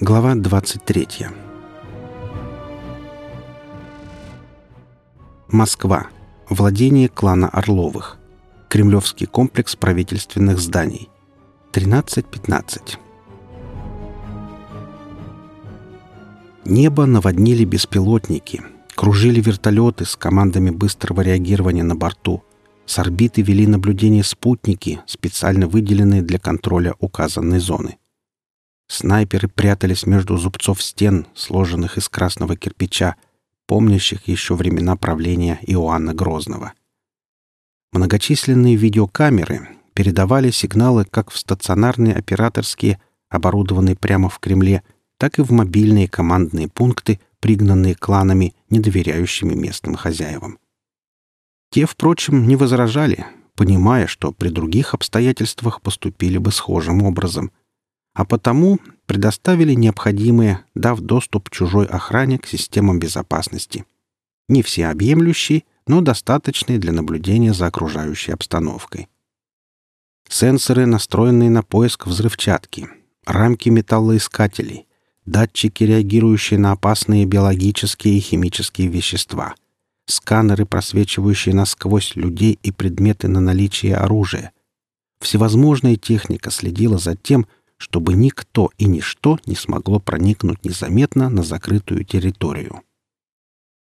Глава 23. Москва. Владение клана Орловых. Кремлевский комплекс правительственных зданий. 13.15. Небо наводнили беспилотники. Кружили вертолеты с командами быстрого реагирования на борту. С орбиты вели наблюдение спутники, специально выделенные для контроля указанной зоны. Снайперы прятались между зубцов стен, сложенных из красного кирпича, помнящих еще времена правления Иоанна Грозного. Многочисленные видеокамеры передавали сигналы как в стационарные операторские, оборудованные прямо в Кремле, так и в мобильные командные пункты, пригнанные кланами, не доверяющими местным хозяевам. Те, впрочем, не возражали, понимая, что при других обстоятельствах поступили бы схожим образом — а потому предоставили необходимые, дав доступ чужой охране к системам безопасности. Не всеобъемлющий, но достаточный для наблюдения за окружающей обстановкой. Сенсоры, настроенные на поиск взрывчатки, рамки металлоискателей, датчики, реагирующие на опасные биологические и химические вещества, сканеры, просвечивающие насквозь людей и предметы на наличие оружия. Всевозможная техника следила за тем, чтобы никто и ничто не смогло проникнуть незаметно на закрытую территорию.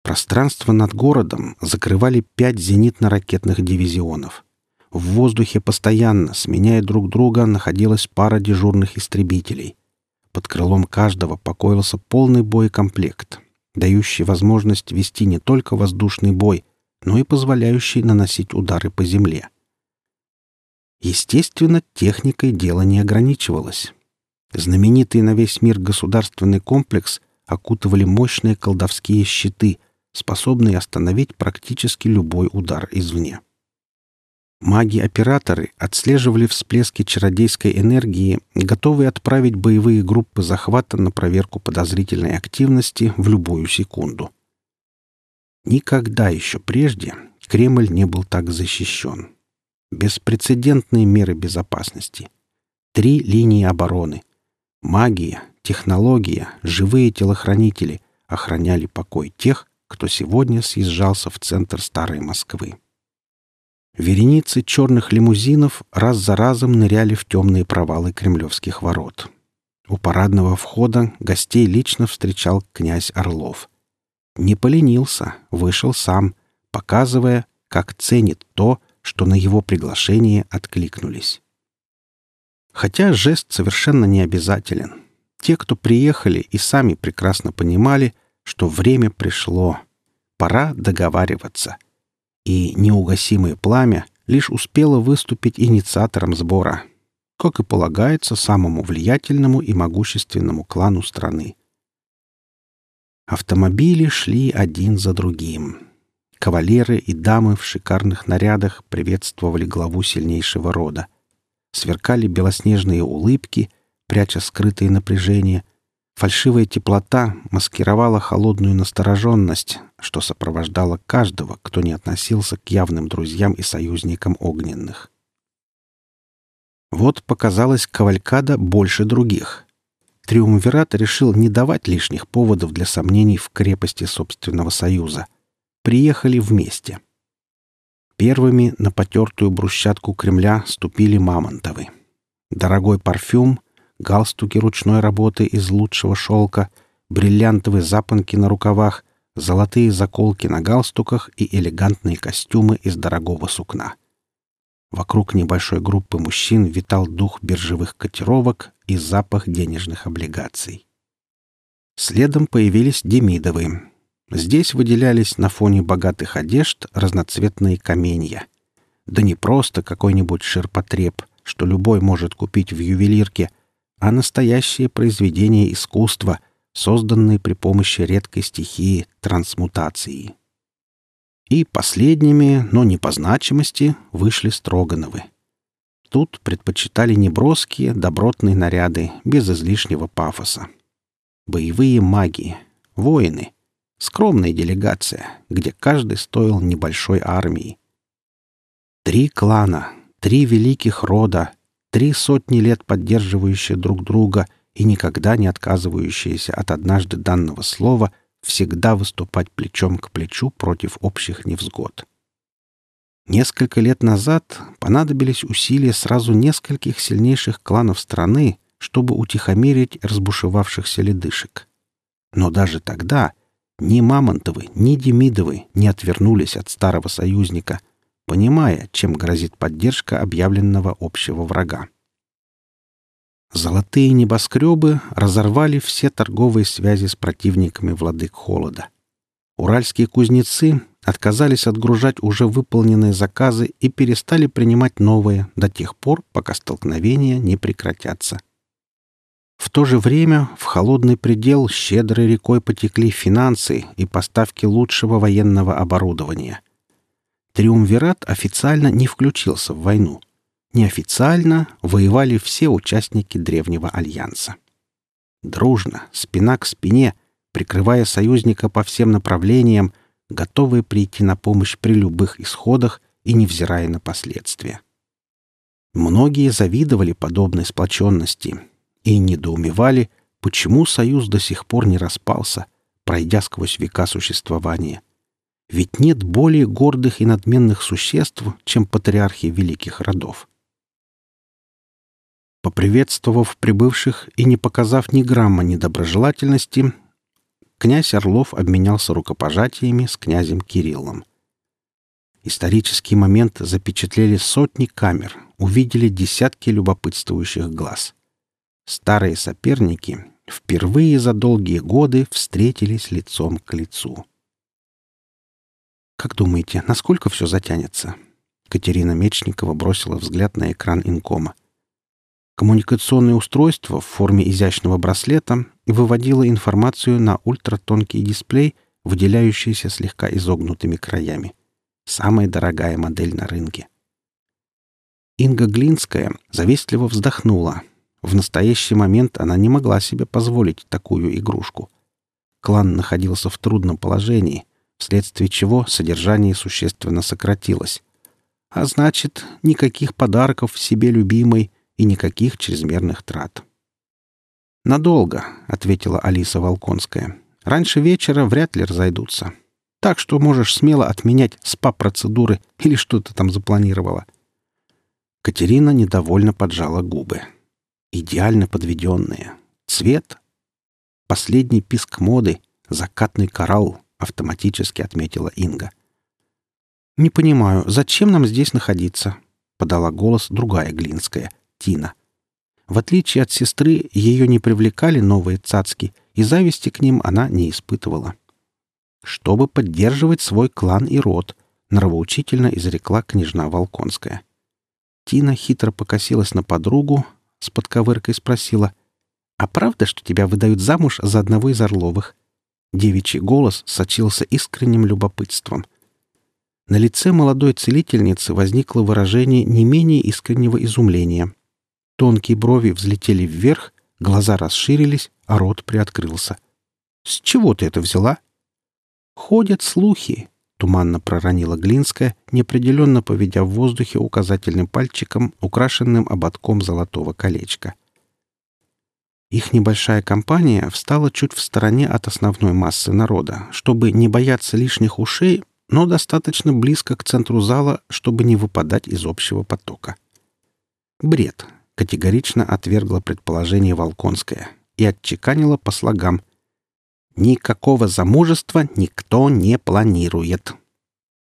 Пространство над городом закрывали пять зенитно-ракетных дивизионов. В воздухе постоянно, сменяя друг друга, находилась пара дежурных истребителей. Под крылом каждого покоился полный боекомплект, дающий возможность вести не только воздушный бой, но и позволяющий наносить удары по земле. Естественно, техникой дело не ограничивалось. Знаменитый на весь мир государственный комплекс окутывали мощные колдовские щиты, способные остановить практически любой удар извне. Маги-операторы отслеживали всплески чародейской энергии, готовые отправить боевые группы захвата на проверку подозрительной активности в любую секунду. Никогда еще прежде Кремль не был так защищен. Беспрецедентные меры безопасности. Три линии обороны. Магия, технология, живые телохранители охраняли покой тех, кто сегодня съезжался в центр Старой Москвы. Вереницы черных лимузинов раз за разом ныряли в темные провалы кремлевских ворот. У парадного входа гостей лично встречал князь Орлов. Не поленился, вышел сам, показывая, как ценит то, что на его приглашение откликнулись. Хотя жест совершенно не обязателен. Те, кто приехали и сами прекрасно понимали, что время пришло. Пора договариваться. И неугасимое пламя лишь успело выступить инициатором сбора, как и полагается самому влиятельному и могущественному клану страны. Автомобили шли один за другим. Кавалеры и дамы в шикарных нарядах приветствовали главу сильнейшего рода. Сверкали белоснежные улыбки, пряча скрытые напряжения. Фальшивая теплота маскировала холодную настороженность, что сопровождало каждого, кто не относился к явным друзьям и союзникам огненных. Вот показалась кавалькада больше других. Триумвират решил не давать лишних поводов для сомнений в крепости собственного союза — приехали вместе. Первыми на потертую брусчатку Кремля ступили Мамонтовы. Дорогой парфюм, галстуки ручной работы из лучшего шелка, бриллиантовые запонки на рукавах, золотые заколки на галстуках и элегантные костюмы из дорогого сукна. Вокруг небольшой группы мужчин витал дух биржевых котировок и запах денежных облигаций. Следом появились Демидовы, Здесь выделялись на фоне богатых одежд разноцветные каменья. Да не просто какой-нибудь ширпотреб, что любой может купить в ювелирке, а настоящее произведение искусства, созданное при помощи редкой стихии трансмутации. И последними, но не по значимости, вышли Строгановы. Тут предпочитали неброские, добротные наряды, без излишнего пафоса. Боевые маги, воины — Скромная делегация, где каждый стоил небольшой армии. Три клана, три великих рода, три сотни лет поддерживающие друг друга и никогда не отказывающаяся от однажды данного слова всегда выступать плечом к плечу против общих невзгод. Несколько лет назад понадобились усилия сразу нескольких сильнейших кланов страны, чтобы утихомирить разбушевавшихся ледышек. Но даже тогда ни Мамонтовы, ни Демидовы не отвернулись от старого союзника, понимая, чем грозит поддержка объявленного общего врага. Золотые небоскребы разорвали все торговые связи с противниками владык холода. Уральские кузнецы отказались отгружать уже выполненные заказы и перестали принимать новые до тех пор, пока столкновения не прекратятся. В то же время в холодный предел щедрой рекой потекли финансы и поставки лучшего военного оборудования. Триумвират официально не включился в войну. Неофициально воевали все участники Древнего Альянса. Дружно, спина к спине, прикрывая союзника по всем направлениям, готовые прийти на помощь при любых исходах и невзирая на последствия. Многие завидовали подобной сплоченности и недоумевали, почему союз до сих пор не распался, пройдя сквозь века существования. Ведь нет более гордых и надменных существ, чем патриархи великих родов. Поприветствовав прибывших и не показав ни грамма недоброжелательности, князь Орлов обменялся рукопожатиями с князем Кириллом. Исторический момент запечатлели сотни камер, увидели десятки любопытствующих глаз. Старые соперники впервые за долгие годы встретились лицом к лицу. «Как думаете, насколько все затянется?» Катерина Мечникова бросила взгляд на экран инкома. Коммуникационное устройство в форме изящного браслета выводило информацию на ультратонкий дисплей, выделяющийся слегка изогнутыми краями. Самая дорогая модель на рынке. Инга Глинская завистливо вздохнула. В настоящий момент она не могла себе позволить такую игрушку. Клан находился в трудном положении, вследствие чего содержание существенно сократилось. А значит, никаких подарков себе любимой — и никаких чрезмерных трат. «Надолго», — ответила Алиса Волконская. «Раньше вечера вряд ли разойдутся. Так что можешь смело отменять СПА-процедуры или что ты там запланировала». Катерина недовольно поджала губы. Идеально подведенные. Цвет. Последний писк моды. Закатный коралл, автоматически отметила Инга. «Не понимаю, зачем нам здесь находиться?» — подала голос другая Глинская — Тина. В отличие от сестры, ее не привлекали новые цацки, и зависти к ним она не испытывала. «Чтобы поддерживать свой клан и род», — нравоучительно изрекла княжна Волконская. Тина хитро покосилась на подругу, с подковыркой спросила, «А правда, что тебя выдают замуж за одного из Орловых?» Девичий голос сочился искренним любопытством. На лице молодой целительницы возникло выражение не менее искреннего изумления — Тонкие брови взлетели вверх, глаза расширились, а рот приоткрылся. «С чего ты это взяла?» «Ходят слухи», — туманно проронила Глинская, неопределенно поведя в воздухе указательным пальчиком, украшенным ободком золотого колечка. Их небольшая компания встала чуть в стороне от основной массы народа, чтобы не бояться лишних ушей, но достаточно близко к центру зала, чтобы не выпадать из общего потока. Бред, категорично отвергла предположение Волконская и отчеканила по слогам. «Никакого замужества никто не планирует».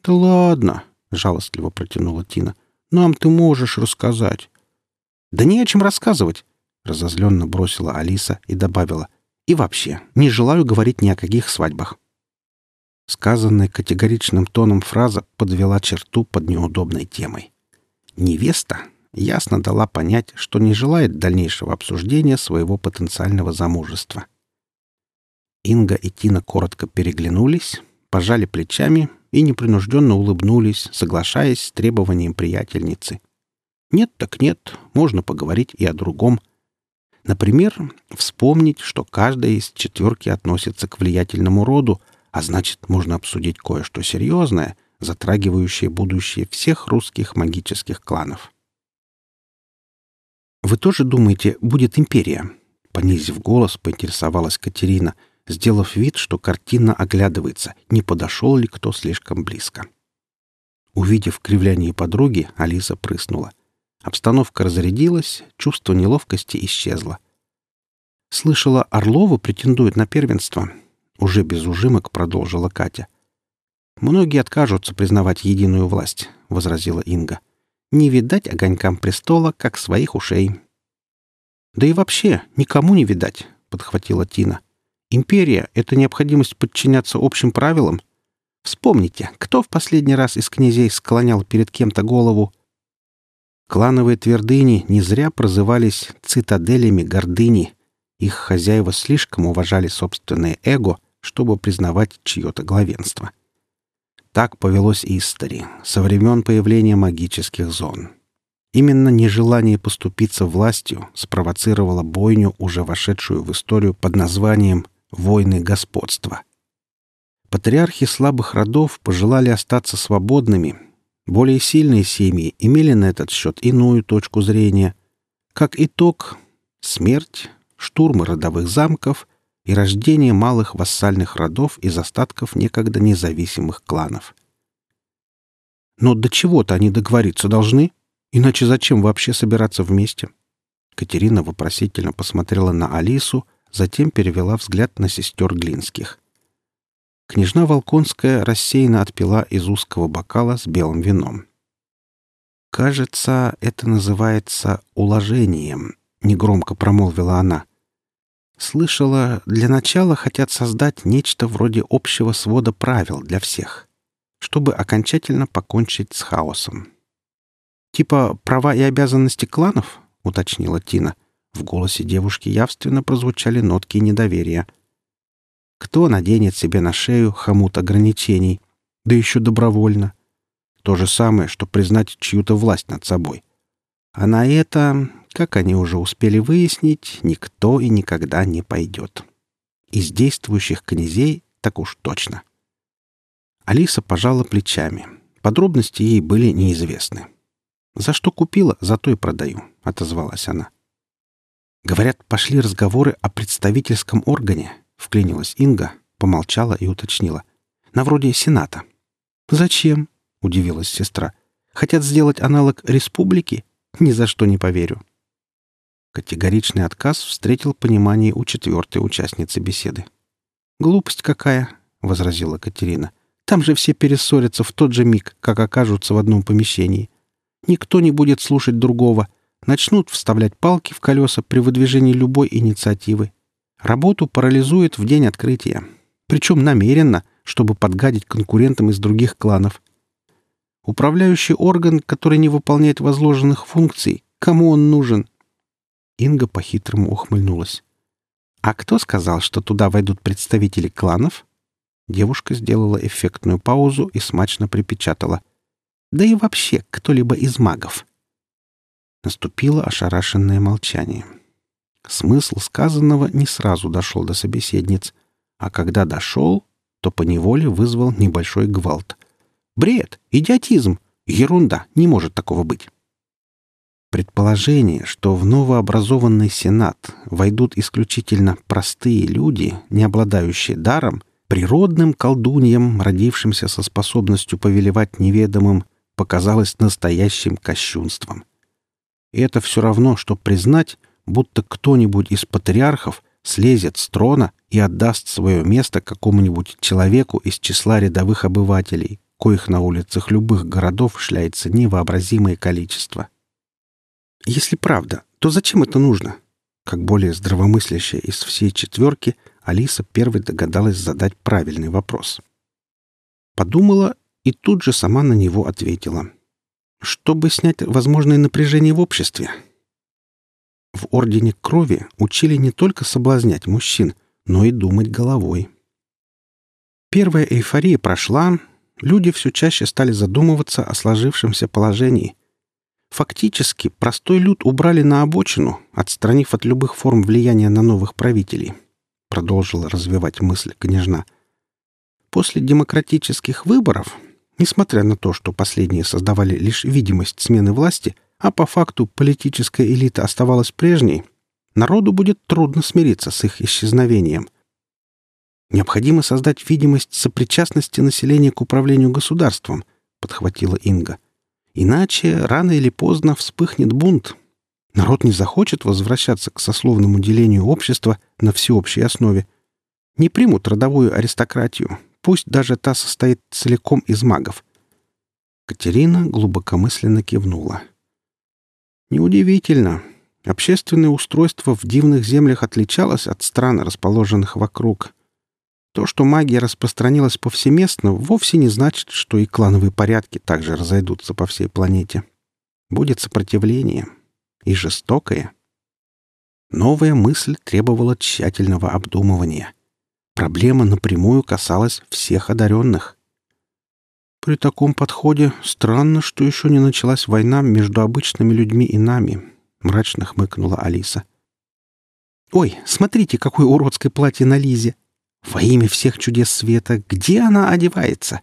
«Да ладно!» — жалостливо протянула Тина. «Нам ты можешь рассказать». «Да не о чем рассказывать!» — разозленно бросила Алиса и добавила. «И вообще, не желаю говорить ни о каких свадьбах». Сказанная категоричным тоном фраза подвела черту под неудобной темой. Невеста ясно дала понять, что не желает дальнейшего обсуждения своего потенциального замужества. Инга и Тина коротко переглянулись, пожали плечами и непринужденно улыбнулись, соглашаясь с требованием приятельницы. Нет так нет, можно поговорить и о другом. Например, вспомнить, что каждая из четверки относится к влиятельному роду, а значит, можно обсудить кое-что серьезное, затрагивающее будущее всех русских магических кланов. «Вы тоже думаете, будет империя?» Понизив голос, поинтересовалась Катерина, сделав вид, что картина оглядывается, не подошел ли кто слишком близко. Увидев кривляние подруги, Алиса прыснула. Обстановка разрядилась, чувство неловкости исчезло. «Слышала, Орлова претендует на первенство», — уже без ужимок продолжила Катя. «Многие откажутся признавать единую власть», — возразила Инга. «Не видать огонькам престола, как своих ушей». «Да и вообще, никому не видать», — подхватила Тина. «Империя — это необходимость подчиняться общим правилам. Вспомните, кто в последний раз из князей склонял перед кем-то голову?» Клановые твердыни не зря прозывались цитаделями гордыни. Их хозяева слишком уважали собственное эго, чтобы признавать чье-то главенство. Так повелось Истори со времен появления магических зон. Именно нежелание поступиться властью спровоцировало бойню, уже вошедшую в историю под названием «Войны господства». Патриархи слабых родов пожелали остаться свободными. Более сильные семьи имели на этот счет иную точку зрения. Как итог — смерть, штурмы родовых замков и рождение малых вассальных родов из остатков некогда независимых кланов. Но до чего-то они договориться должны — Иначе зачем вообще собираться вместе? Катерина вопросительно посмотрела на Алису, затем перевела взгляд на сестер Глинских. Княжна Волконская рассеянно отпила из узкого бокала с белым вином. «Кажется, это называется уложением», — негромко промолвила она. «Слышала, для начала хотят создать нечто вроде общего свода правил для всех, чтобы окончательно покончить с хаосом». «Типа права и обязанности кланов?» — уточнила Тина. В голосе девушки явственно прозвучали нотки недоверия. «Кто наденет себе на шею хомут ограничений? Да еще добровольно. То же самое, что признать чью-то власть над собой. А на это, как они уже успели выяснить, никто и никогда не пойдет. Из действующих князей так уж точно». Алиса пожала плечами. Подробности ей были неизвестны. «За что купила, за то и продаю», — отозвалась она. «Говорят, пошли разговоры о представительском органе», — вклинилась Инга, помолчала и уточнила. «На вроде Сената». «Зачем?» — удивилась сестра. «Хотят сделать аналог республики? Ни за что не поверю». Категоричный отказ встретил понимание у четвертой участницы беседы. «Глупость какая!» — возразила Катерина. «Там же все перессорятся в тот же миг, как окажутся в одном помещении. Никто не будет слушать другого. Начнут вставлять палки в колеса при выдвижении любой инициативы. Работу парализует в день открытия. Причем намеренно, чтобы подгадить конкурентам из других кланов. Управляющий орган, который не выполняет возложенных функций, кому он нужен? Инга по-хитрому ухмыльнулась. «А кто сказал, что туда войдут представители кланов?» Девушка сделала эффектную паузу и смачно припечатала — да и вообще кто-либо из магов. Наступило ошарашенное молчание. Смысл сказанного не сразу дошел до собеседниц, а когда дошел, то поневоле вызвал небольшой гвалт. Бред, идиотизм, ерунда, не может такого быть. Предположение, что в новообразованный Сенат войдут исключительно простые люди, не обладающие даром, природным колдуньям, родившимся со способностью повелевать неведомым, показалось настоящим кощунством. И это все равно, что признать, будто кто-нибудь из патриархов слезет с трона и отдаст свое место какому-нибудь человеку из числа рядовых обывателей, коих на улицах любых городов шляется невообразимое количество. Если правда, то зачем это нужно? Как более здравомыслящая из всей четверки, Алиса первой догадалась задать правильный вопрос. Подумала и тут же сама на него ответила. «Чтобы снять возможное напряжение в обществе». В Ордене Крови учили не только соблазнять мужчин, но и думать головой. Первая эйфория прошла, люди все чаще стали задумываться о сложившемся положении. Фактически, простой люд убрали на обочину, отстранив от любых форм влияния на новых правителей. Продолжила развивать мысль княжна. После демократических выборов Несмотря на то, что последние создавали лишь видимость смены власти, а по факту политическая элита оставалась прежней, народу будет трудно смириться с их исчезновением. Необходимо создать видимость сопричастности населения к управлению государством, подхватила Инга. Иначе рано или поздно вспыхнет бунт. Народ не захочет возвращаться к сословному делению общества на всеобщей основе. Не примут родовую аристократию, пусть даже та состоит целиком из магов. Катерина глубокомысленно кивнула. Неудивительно. Общественное устройство в дивных землях отличалось от стран, расположенных вокруг. То, что магия распространилась повсеместно, вовсе не значит, что и клановые порядки также разойдутся по всей планете. Будет сопротивление. И жестокое. Новая мысль требовала тщательного обдумывания. Проблема напрямую касалась всех одаренных. При таком подходе странно, что еще не началась война между обычными людьми и нами, — мрачно хмыкнула Алиса. «Ой, смотрите, какое уродское платье на Лизе!» «Во имя всех чудес света, где она одевается?»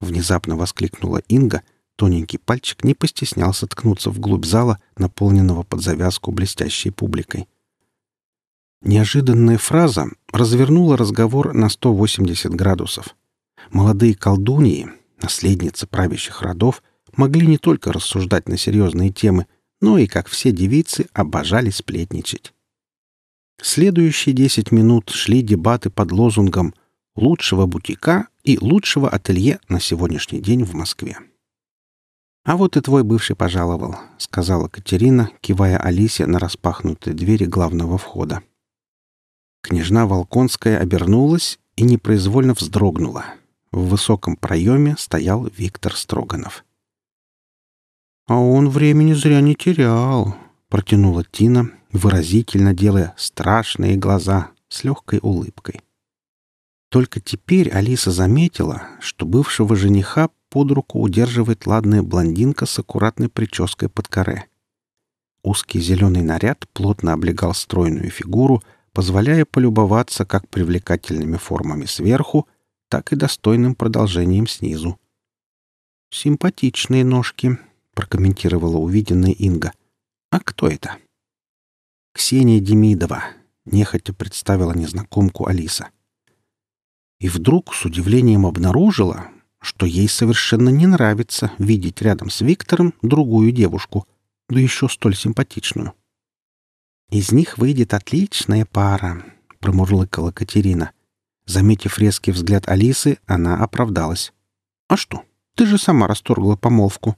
Внезапно воскликнула Инга. Тоненький пальчик не постеснялся ткнуться вглубь зала, наполненного под завязку блестящей публикой. Неожиданная фраза развернула разговор на 180 градусов. Молодые колдуньи, наследницы правящих родов, могли не только рассуждать на серьезные темы, но и, как все девицы, обожали сплетничать. Следующие десять минут шли дебаты под лозунгом «Лучшего бутика и лучшего ателье на сегодняшний день в Москве». «А вот и твой бывший пожаловал», — сказала Катерина, кивая Алисе на распахнутые двери главного входа. Княжна Волконская обернулась и непроизвольно вздрогнула. В высоком проеме стоял Виктор Строганов. «А он времени зря не терял», — протянула Тина, выразительно делая страшные глаза с легкой улыбкой. Только теперь Алиса заметила, что бывшего жениха под руку удерживает ладная блондинка с аккуратной прической под коре. Узкий зеленый наряд плотно облегал стройную фигуру, позволяя полюбоваться как привлекательными формами сверху, так и достойным продолжением снизу. «Симпатичные ножки», — прокомментировала увиденная Инга. «А кто это?» Ксения Демидова, нехотя представила незнакомку Алиса. И вдруг с удивлением обнаружила, что ей совершенно не нравится видеть рядом с Виктором другую девушку, да еще столь симпатичную. «Из них выйдет отличная пара», — промурлыкала Катерина. Заметив резкий взгляд Алисы, она оправдалась. «А что? Ты же сама расторгла помолвку».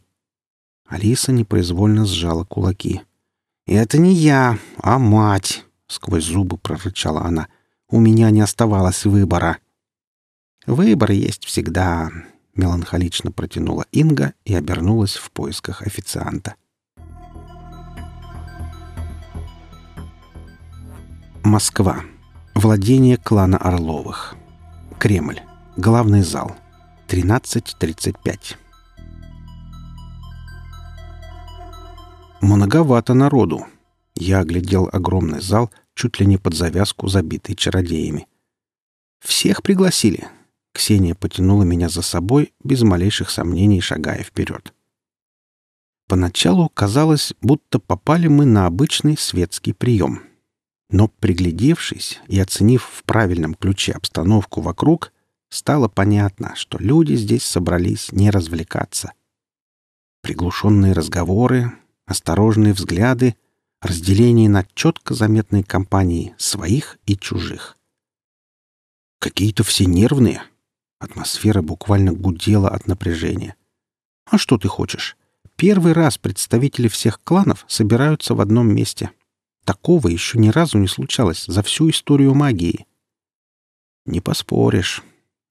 Алиса непроизвольно сжала кулаки. «Это не я, а мать!» — сквозь зубы прорычала она. «У меня не оставалось выбора». «Выбор есть всегда», — меланхолично протянула Инга и обернулась в поисках официанта. Москва. Владение клана Орловых. Кремль. Главный зал. 13.35. Многовато народу. Я оглядел огромный зал, чуть ли не под завязку, забитый чародеями. «Всех пригласили?» Ксения потянула меня за собой, без малейших сомнений шагая вперед. Поначалу казалось, будто попали мы на обычный светский прием. Но, приглядевшись и оценив в правильном ключе обстановку вокруг, стало понятно, что люди здесь собрались не развлекаться. Приглушенные разговоры, осторожные взгляды, разделение на четко заметные компании своих и чужих. Какие-то все нервные. Атмосфера буквально гудела от напряжения. А что ты хочешь? Первый раз представители всех кланов собираются в одном месте. Такого еще ни разу не случалось за всю историю магии. Не поспоришь.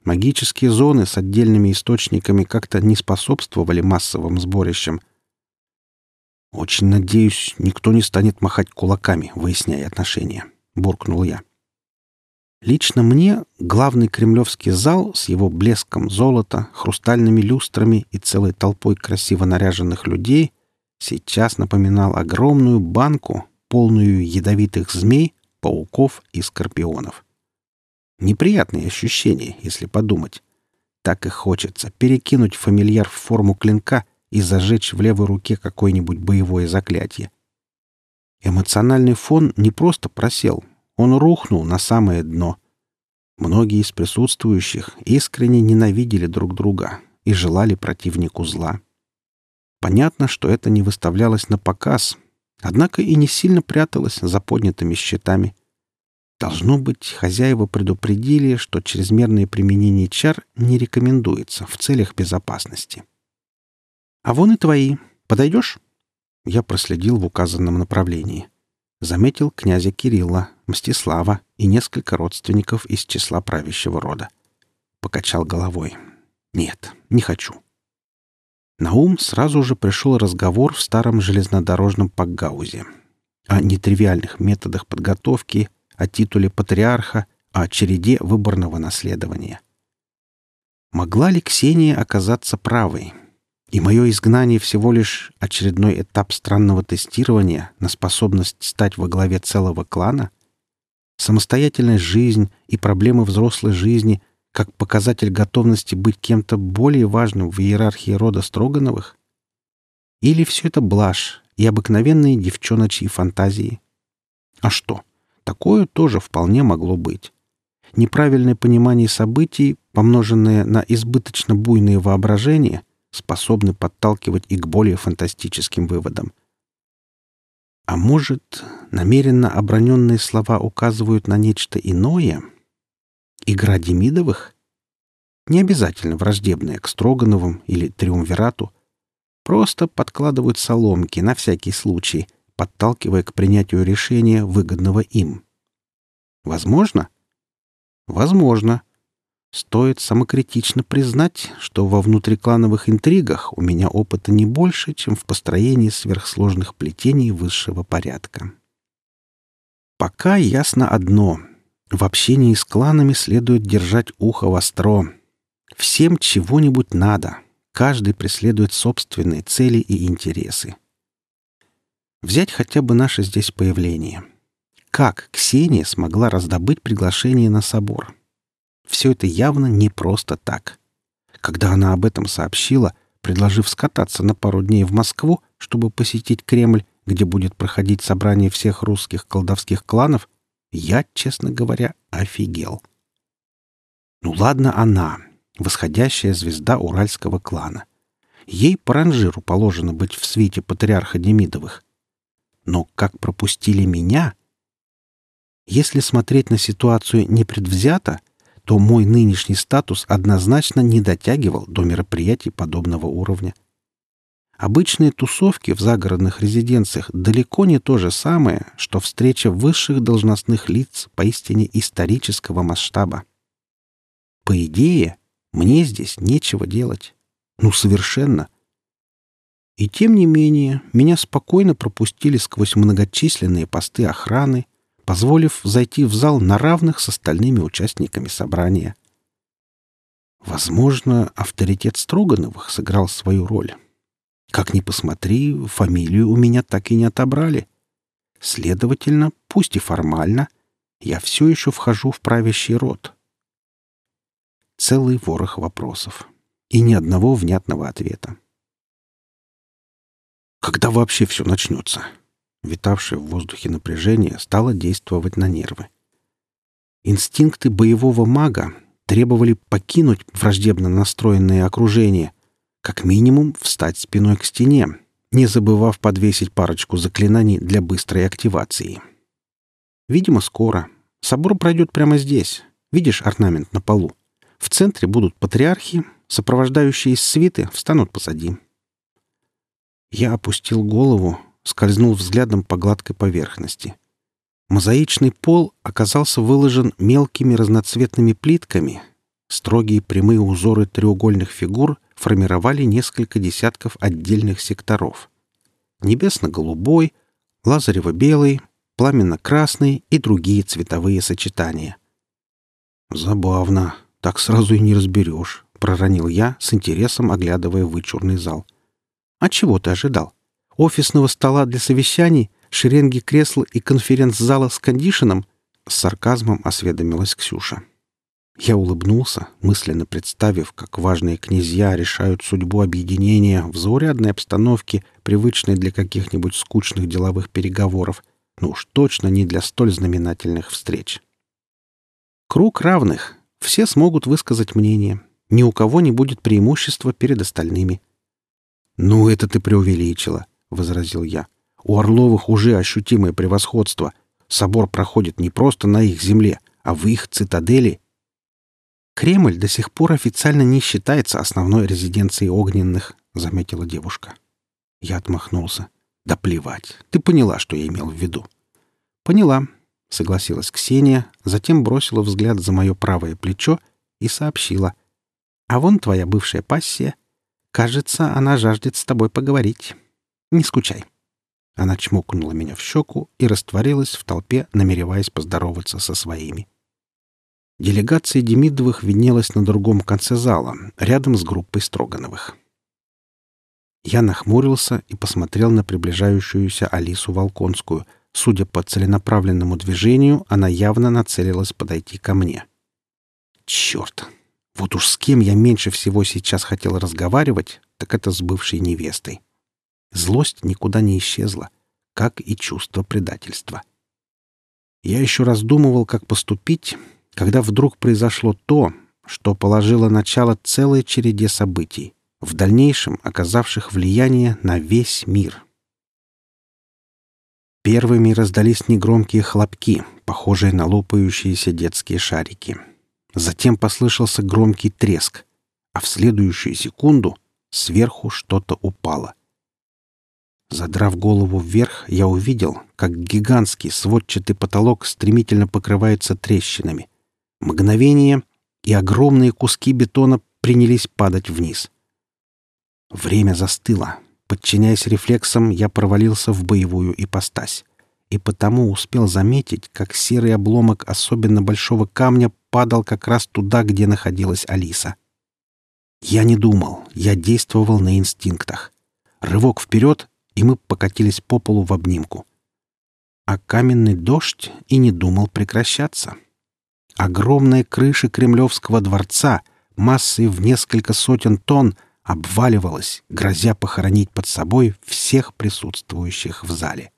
Магические зоны с отдельными источниками как-то не способствовали массовым сборищам, «Очень надеюсь, никто не станет махать кулаками, выясняя отношения», — буркнул я. Лично мне главный кремлевский зал с его блеском золота, хрустальными люстрами и целой толпой красиво наряженных людей сейчас напоминал огромную банку, полную ядовитых змей, пауков и скорпионов. Неприятные ощущения, если подумать. Так и хочется перекинуть фамильяр в форму клинка и зажечь в левой руке какое-нибудь боевое заклятие. Эмоциональный фон не просто просел, он рухнул на самое дно. Многие из присутствующих искренне ненавидели друг друга и желали противнику зла. Понятно, что это не выставлялось на показ, однако и не сильно пряталось за поднятыми щитами. Должно быть, хозяева предупредили, что чрезмерное применение чар не рекомендуется в целях безопасности. «А вон и твои. Подойдешь?» Я проследил в указанном направлении. Заметил князя Кирилла, Мстислава и несколько родственников из числа правящего рода. Покачал головой. «Нет, не хочу». На ум сразу же пришел разговор в старом железнодорожном пакгаузе о нетривиальных методах подготовки, о титуле патриарха, о череде выборного наследования. Могла ли Ксения оказаться правой? И мое изгнание всего лишь очередной этап странного тестирования на способность стать во главе целого клана? Самостоятельная жизнь и проблемы взрослой жизни как показатель готовности быть кем-то более важным в иерархии рода Строгановых? Или все это блажь и обыкновенные девчоночьи фантазии? А что? Такое тоже вполне могло быть. Неправильное понимание событий, помноженное на избыточно буйное воображение, способны подталкивать и к более фантастическим выводам. А может, намеренно оброненные слова указывают на нечто иное? Игра Демидовых? Не обязательно враждебная к Строгановым или Триумвирату. Просто подкладывают соломки на всякий случай, подталкивая к принятию решения, выгодного им. Возможно? Возможно. Стоит самокритично признать, что во внутриклановых интригах у меня опыта не больше, чем в построении сверхсложных плетений высшего порядка. Пока ясно одно. В общении с кланами следует держать ухо востро. Всем чего-нибудь надо. Каждый преследует собственные цели и интересы. Взять хотя бы наше здесь появление. Как Ксения смогла раздобыть приглашение на собор? — все это явно не просто так. Когда она об этом сообщила, предложив скататься на пару дней в Москву, чтобы посетить Кремль, где будет проходить собрание всех русских колдовских кланов, я, честно говоря, офигел. Ну ладно она, восходящая звезда уральского клана. Ей по ранжиру положено быть в свете патриарха Демидовых. Но как пропустили меня? Если смотреть на ситуацию непредвзято, то мой нынешний статус однозначно не дотягивал до мероприятий подобного уровня. Обычные тусовки в загородных резиденциях далеко не то же самое, что встреча высших должностных лиц поистине исторического масштаба. По идее, мне здесь нечего делать. Ну, совершенно. И тем не менее, меня спокойно пропустили сквозь многочисленные посты охраны, позволив зайти в зал на равных с остальными участниками собрания. Возможно, авторитет Строгановых сыграл свою роль. Как ни посмотри, фамилию у меня так и не отобрали. Следовательно, пусть и формально, я все еще вхожу в правящий род. Целый ворох вопросов. И ни одного внятного ответа. Когда вообще все начнется? Витавшее в воздухе напряжение стало действовать на нервы. Инстинкты боевого мага требовали покинуть враждебно настроенное окружение, как минимум встать спиной к стене, не забывав подвесить парочку заклинаний для быстрой активации. Видимо, скоро. Собор пройдет прямо здесь. Видишь орнамент на полу? В центре будут патриархи, сопровождающие свиты встанут позади. Я опустил голову, скользнул взглядом по гладкой поверхности. Мозаичный пол оказался выложен мелкими разноцветными плитками. Строгие прямые узоры треугольных фигур формировали несколько десятков отдельных секторов. Небесно-голубой, лазарево-белый, пламенно-красный и другие цветовые сочетания. «Забавно. Так сразу и не разберешь», — проронил я, с интересом оглядывая вычурный зал. «А чего ты ожидал? офисного стола для совещаний, шеренги кресла и конференц-зала с кондишеном?» С сарказмом осведомилась Ксюша. Я улыбнулся, мысленно представив, как важные князья решают судьбу объединения в заурядной обстановке, привычной для каких-нибудь скучных деловых переговоров, но уж точно не для столь знаменательных встреч. Круг равных. Все смогут высказать мнение. Ни у кого не будет преимущества перед остальными. «Ну, это ты преувеличила», — возразил я. «У Орловых уже ощутимое превосходство. Собор проходит не просто на их земле, а в их цитадели». «Кремль до сих пор официально не считается основной резиденцией огненных», — заметила девушка. Я отмахнулся. «Да плевать. Ты поняла, что я имел в виду». «Поняла», — согласилась Ксения, затем бросила взгляд за мое правое плечо и сообщила. «А вон твоя бывшая пассия. Кажется, она жаждет с тобой поговорить. Не скучай». Она чмокнула меня в щеку и растворилась в толпе, намереваясь поздороваться со своими. Делегация Демидовых виднелась на другом конце зала, рядом с группой Строгановых. Я нахмурился и посмотрел на приближающуюся Алису Волконскую. Судя по целенаправленному движению, она явно нацелилась подойти ко мне. Черт! Вот уж с кем я меньше всего сейчас хотел разговаривать, так это с бывшей невестой. Злость никуда не исчезла, как и чувство предательства. Я еще раздумывал, как поступить, когда вдруг произошло то, что положило начало целой череде событий в дальнейшем оказавших влияние на весь мир. Первыми раздались негромкие хлопки, похожие на лопающиеся детские шарики. Затем послышался громкий треск, а в следующую секунду сверху что-то упало. Задрав голову вверх, я увидел, как гигантский сводчатый потолок стремительно покрывается трещинами. Мгновение, и огромные куски бетона принялись падать вниз — Время застыло. Подчиняясь рефлексам, я провалился в боевую ипостась. И потому успел заметить, как серый обломок особенно большого камня падал как раз туда, где находилась Алиса. Я не думал, я действовал на инстинктах. Рывок вперед, и мы покатились по полу в обнимку. А каменный дождь и не думал прекращаться. Огромная крыша Кремлевского дворца, массой в несколько сотен тонн, обваливалась, грозя похоронить под собой всех присутствующих в зале.